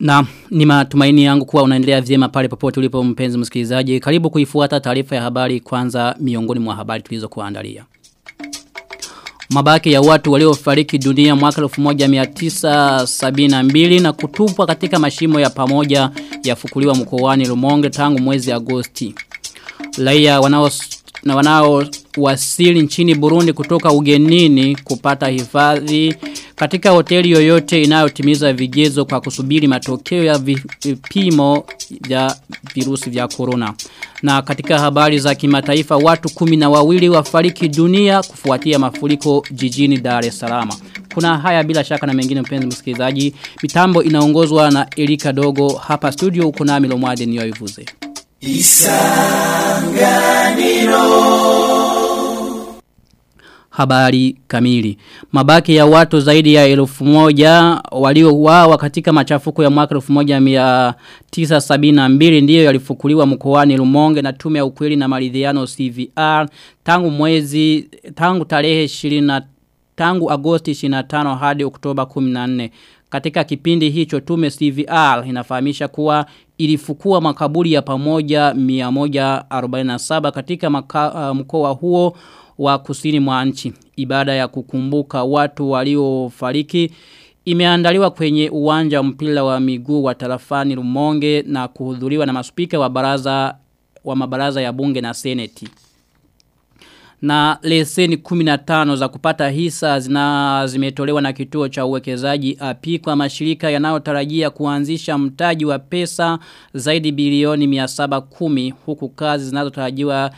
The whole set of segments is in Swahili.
Na ni matumaini yangu kuwa unaendelea vyema pale popote ulipo mpenzi msikilizaji. Karibu kuifuata taarifa ya habari kwanza miongoni mwa habari tulizokuandalia. Mabaki ya watu waliofariki dunia mwaka 1972 na kutupwa katika mashimo ya pamoja yafukuliwa mkoani Rumonge tangu mwezi Agosti. Raia wanao na wanao wasili nchini Burundi kutoka ugenini kupata hifadhi katika hoteli yoyote inayotimiza vigezo kwa kusubiri matokeo ya vipimo vya virusi vya corona. Na katika habari za kimataifa watu kumi na wawili wafariki dunia kufuatia mafuriko jijini Dar es Salaam. Kuna haya bila shaka na mengine mpenzi msikilizaji. Mitambo inaongozwa na Erika Dogo hapa studio uko nami Lomwade niyoivuze. Isanganiro Habari kamili. Mabaki ya watu zaidi ya elufu moja waliouawa katika machafuko ya mwaka 1972 ndiyo yalifukuliwa mkoani lumonge na tume ya ukweli na maridhiano CVR tangu mwezi tangu tarehe 20 tangu Agosti 25 hadi Oktoba 14. Katika kipindi hicho tume CVR inafahamisha kuwa ilifukua makaburi ya pamoja 147 katika maka, uh, mkoa huo wa kusini mwa nchi. Ibada ya kukumbuka watu waliofariki imeandaliwa kwenye uwanja mpira wa miguu wa tarafani Rumonge na kuhudhuriwa na maspika wa baraza wa mabaraza ya bunge na seneti. Na leseni 15 za kupata hisa zina zimetolewa na kituo cha uwekezaji api kwa mashirika yanayotarajia kuanzisha mtaji wa pesa zaidi bilioni 710 huku kazi zinazotarajiwa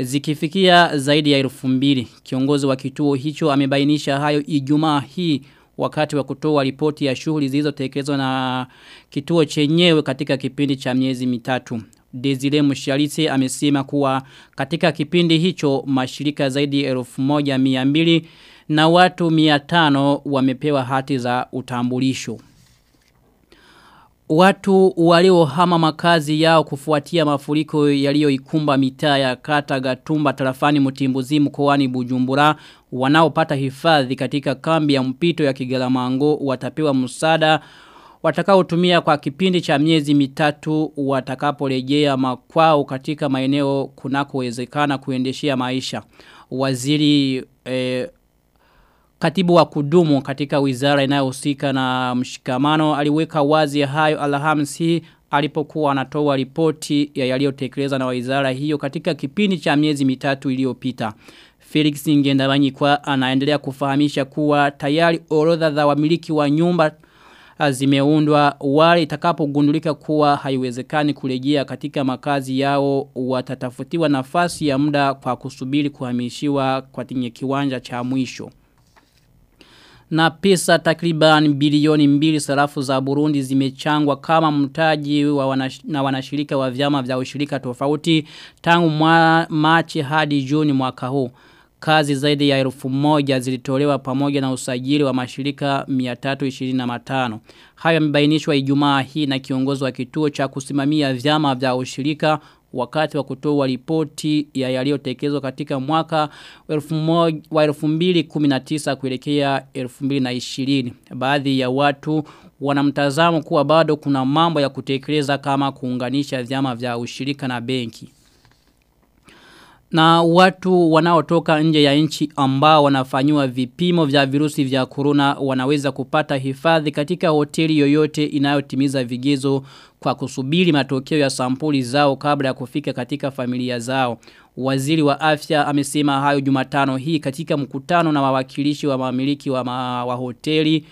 zikifikia zaidi ya elfu mbili. Kiongozi wa kituo hicho amebainisha hayo ijumaa hii wakati wa kutoa ripoti ya shughuli zilizotekelezwa na kituo chenyewe katika kipindi cha miezi mitatu. Desire Musharitse amesema kuwa katika kipindi hicho mashirika zaidi ya elfu moja miambili na watu miatano wamepewa hati za utambulisho. Watu waliohama makazi yao kufuatia mafuriko yaliyoikumba mitaa ya kata gatumba tarafani Mtimbuzi mkoani bujumbura wanaopata hifadhi katika kambi ya mpito ya kigalamango watapewa msaada watakaotumia kwa kipindi cha miezi mitatu watakaporejea makwao katika maeneo kunakowezekana kuendeshea maisha. Waziri eh, Katibu wa kudumu katika wizara inayohusika na mshikamano aliweka wazi hayo Alhamisi alipokuwa anatoa ripoti ya yaliyotekelezwa na wizara hiyo katika kipindi cha miezi mitatu iliyopita. Felix Ngendabanyi kwa anaendelea kufahamisha kuwa tayari orodha za wamiliki wa nyumba zimeundwa wale itakapogundulika kuwa haiwezekani kurejea katika makazi yao watatafutiwa nafasi ya muda kwa kusubiri kuhamishiwa kwa tinye kiwanja cha mwisho na pesa takriban bilioni mbili sarafu za Burundi zimechangwa kama mtaji wa wanash, na wanashirika wa vyama vya ushirika tofauti tangu mwa, Machi hadi Juni mwaka huu. Kazi zaidi ya elfu moja zilitolewa pamoja na usajili wa mashirika 325. Hayo yamebainishwa Ijumaa hii na kiongozi wa kituo cha kusimamia vyama vya ushirika wakati wa kutoa ripoti ya yaliyotekelezwa katika mwaka wa 2019 kuelekea 2020. Baadhi ya watu wanamtazamo kuwa bado kuna mambo ya kutekeleza kama kuunganisha vyama vya ushirika na benki. Na watu wanaotoka nje ya nchi ambao wanafanywa vipimo vya virusi vya corona wanaweza kupata hifadhi katika hoteli yoyote inayotimiza vigezo kwa kusubiri matokeo ya sampuli zao kabla ya kufika katika familia zao. Waziri wa afya amesema hayo jumatano hii katika mkutano na wawakilishi wa mamiliki wa, ma, wa hoteli.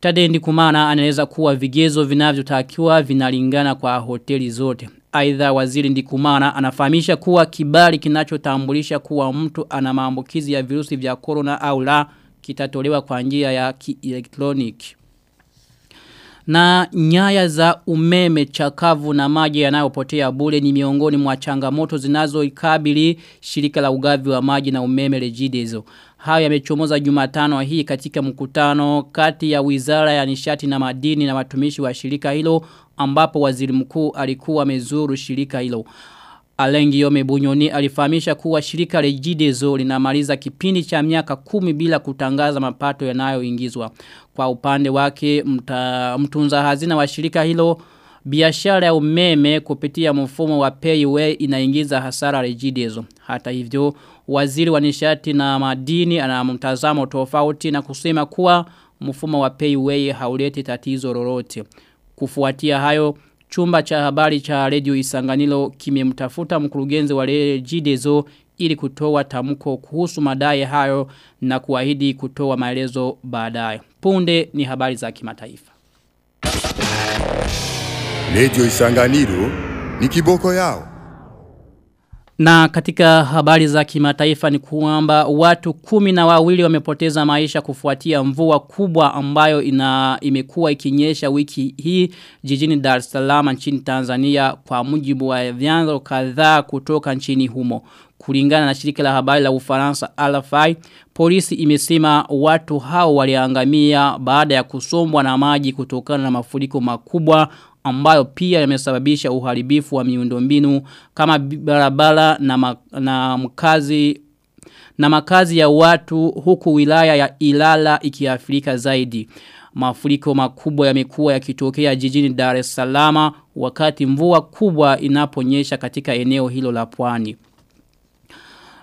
Tadendi kumana anaweza kuwa vigezo vinavyotakiwa vinalingana kwa hoteli zote. Aidha waziri ndikumana anafahamisha kuwa kibali kinachotambulisha kuwa mtu ana maambukizi ya virusi vya corona au la kitatolewa kwa njia ya kielektroniki. Na nyaya za umeme chakavu na maji yanayopotea bure ni miongoni mwa changamoto zinazoikabili shirika la ugavi wa maji na umeme Regideso. Hayo yamechomoza Jumatano hii katika mkutano kati ya Wizara ya Nishati na Madini na watumishi wa shirika hilo ambapo waziri mkuu alikuwa amezuru shirika hilo. Alengi Yome Bunyoni alifahamisha kuwa shirika Rejidezo linamaliza kipindi cha miaka kumi bila kutangaza mapato yanayoingizwa. Kwa upande wake mta, mtunza hazina wa shirika hilo biashara ya umeme kupitia mfumo wa payway inaingiza hasara Rejidezo. Hata hivyo waziri wa nishati na madini ana mtazamo tofauti na kusema kuwa mfumo wa payway hauleti tatizo lolote. Kufuatia hayo Chumba cha habari cha redio Isanganilo kimemtafuta mkurugenzi wa rejidezo ili kutoa tamko kuhusu madai hayo na kuahidi kutoa maelezo baadaye. Punde ni habari za kimataifa. Redio Isanganilo ni kiboko yao. Na katika habari za kimataifa ni kuamba watu kumi na wawili wamepoteza maisha kufuatia mvua kubwa ambayo ina imekuwa ikinyesha wiki hii jijini Dar es Salaam nchini Tanzania kwa mujibu wa vyanzo kadhaa kutoka nchini humo. Kulingana na shirika la habari la Ufaransa Alafai, polisi imesema watu hao waliangamia baada ya kusombwa na maji kutokana na mafuriko makubwa ambayo pia yamesababisha uharibifu wa miundombinu kama barabara na, ma, na mkazi na makazi ya watu huku wilaya ya Ilala ikiafrika zaidi. Mafuriko makubwa yamekuwa yakitokea jijini Dar es Salaam wakati mvua kubwa inaponyesha katika eneo hilo la pwani.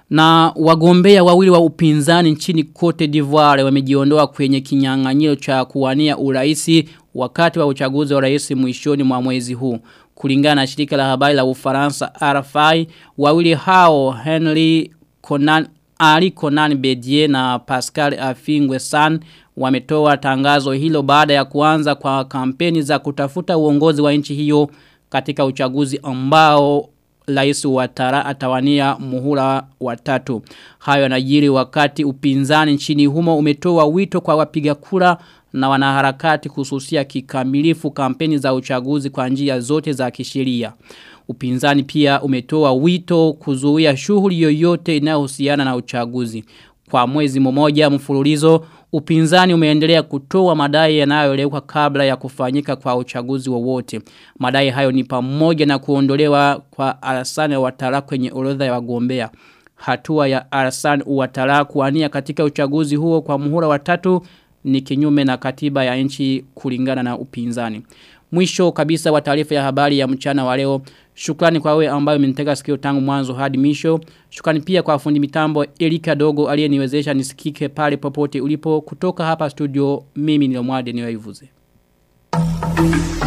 Na wagombea wawili wa upinzani nchini Cote d'Ivoire wamejiondoa kwenye kinyang'anyiro cha kuwania uraisi wakati wa uchaguzi wa rais mwishoni mwa mwezi huu. Kulingana na shirika la habari la Ufaransa RFI, wawili hao Henry Conan Ali Conan Bedier na Pascal Afingwe San wametoa tangazo hilo baada ya kuanza kwa kampeni za kutafuta uongozi wa nchi hiyo katika uchaguzi ambao rais watara atawania muhula watatu. Hayo yanajiri wakati upinzani nchini humo umetoa wito kwa wapiga kura na wanaharakati kususia kikamilifu kampeni za uchaguzi kwa njia zote za kisheria. Upinzani pia umetoa wito kuzuia shughuli yoyote inayohusiana na uchaguzi. Kwa mwezi mmoja mfululizo, upinzani umeendelea kutoa madai yanayoeleweka kabla ya kufanyika kwa uchaguzi wowote. Madai hayo ni pamoja na kuondolewa kwa Alassane Ouattara kwenye orodha ya wagombea. Hatua ya Alassane Ouattara kuania katika uchaguzi huo kwa muhula wa tatu ni kinyume na katiba ya nchi kulingana na upinzani. Mwisho kabisa wa taarifa ya habari ya mchana wa leo. Shukrani kwa wewe ambayo umenitega sikio tangu mwanzo hadi mwisho. Shukrani pia kwa fundi mitambo Erika Dogo aliyeniwezesha nisikike pale popote ulipo kutoka hapa studio mimi ni Lomwade niwaivuze. Thank you.